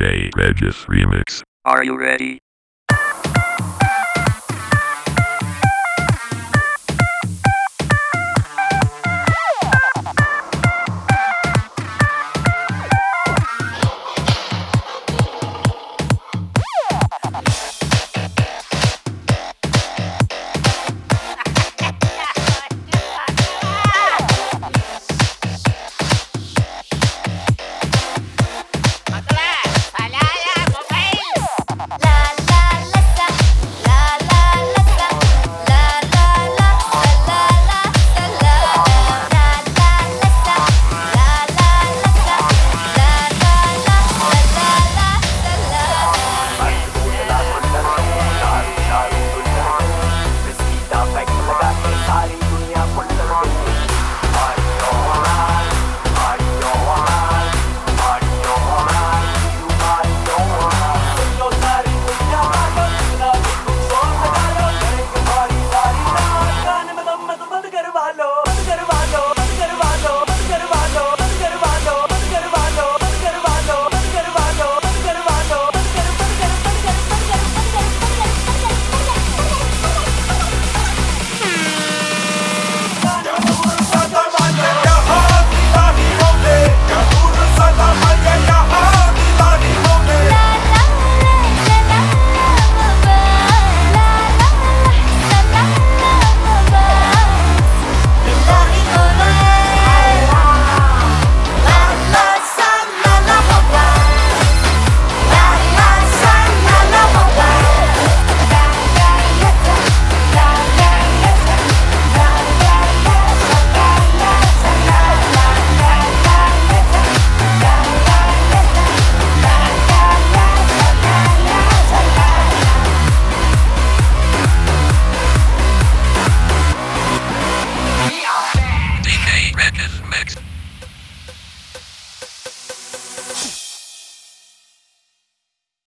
DJ Regis Remix. Are you ready?